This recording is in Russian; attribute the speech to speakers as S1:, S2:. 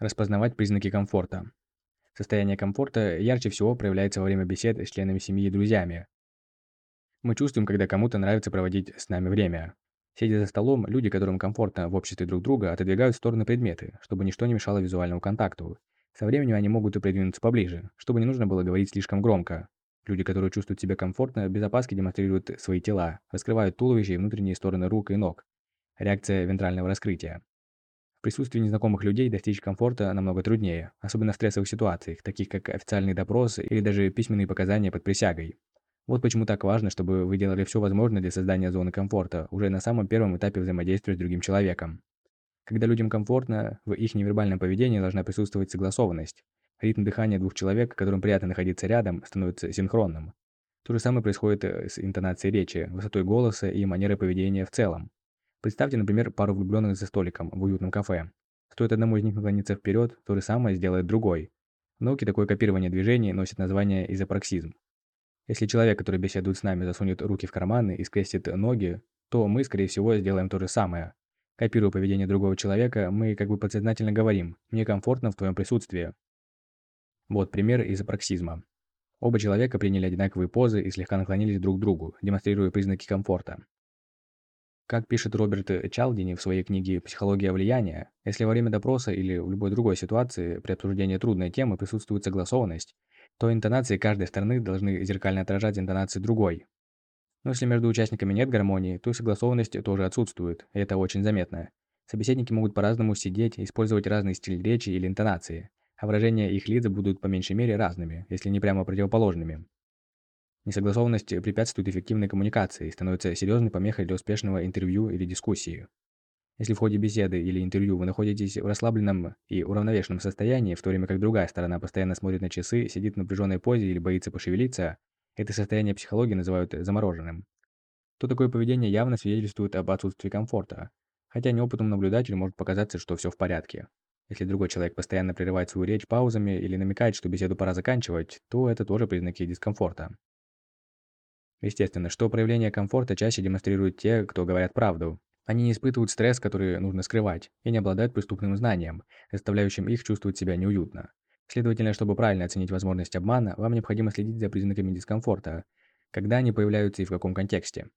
S1: Распознавать признаки комфорта. Состояние комфорта ярче всего проявляется во время бесед с членами семьи и друзьями. Мы чувствуем, когда кому-то нравится проводить с нами время. Сидя за столом, люди, которым комфортно в обществе друг друга, отодвигают в стороны предметы, чтобы ничто не мешало визуальному контакту. Со временем они могут и придвинуться поближе, чтобы не нужно было говорить слишком громко. Люди, которые чувствуют себя комфортно, без опаски демонстрируют свои тела, раскрывают туловище и внутренние стороны рук и ног. Реакция вентрального раскрытия. Присутствии незнакомых людей достичь комфорта намного труднее, особенно в стрессовых ситуациях, таких как официальный допрос или даже письменные показания под присягой. Вот почему так важно, чтобы вы делали все возможное для создания зоны комфорта уже на самом первом этапе взаимодействия с другим человеком. Когда людям комфортно, в их невербальном поведении должна присутствовать согласованность. Ритм дыхания двух человек, которым приятно находиться рядом, становится синхронным. То же самое происходит э, с интонацией речи, высотой голоса и манерой поведения в целом. Представьте, например, пару влюбленных за столиком в уютном кафе. Стоит одному из них наклониться вперед, то же самое сделает другой. В науке такое копирование движений носит название изопраксизм. Если человек, который беседует с нами, засунет руки в карманы и скрестит ноги, то мы, скорее всего, сделаем то же самое. Копируя поведение другого человека, мы как бы подсознательно говорим «мне комфортно в твоем присутствии». Вот пример из апраксизма. Оба человека приняли одинаковые позы и слегка наклонились друг к другу, демонстрируя признаки комфорта. Как пишет Роберт Чалдини в своей книге «Психология влияния», если во время допроса или в любой другой ситуации при обсуждении трудной темы присутствует согласованность, то интонации каждой стороны должны зеркально отражать интонации другой. Но если между участниками нет гармонии, то согласованность тоже отсутствует, и это очень заметно. Собеседники могут по-разному сидеть, использовать разный стиль речи или интонации, а выражения их лиц будут по меньшей мере разными, если не прямо противоположными. Несогласованность препятствует эффективной коммуникации и становится серьезной помехой для успешного интервью или дискуссии. Если в ходе беседы или интервью вы находитесь в расслабленном и уравновешенном состоянии, в то время как другая сторона постоянно смотрит на часы, сидит в напряженной позе или боится пошевелиться, это состояние психологии называют замороженным. То такое поведение явно свидетельствует об отсутствии комфорта, хотя неопытному наблюдателю может показаться, что все в порядке. Если другой человек постоянно прерывает свою речь паузами или намекает, что беседу пора заканчивать, то это тоже признаки дискомфорта. Естественно, что проявление комфорта чаще демонстрируют те, кто говорят правду, они не испытывают стресс, который нужно скрывать, и не обладают преступным знанием, заставляющим их чувствовать себя неуютно. Следовательно, чтобы правильно оценить возможность обмана, вам необходимо следить за признаками дискомфорта, когда они появляются и в каком контексте.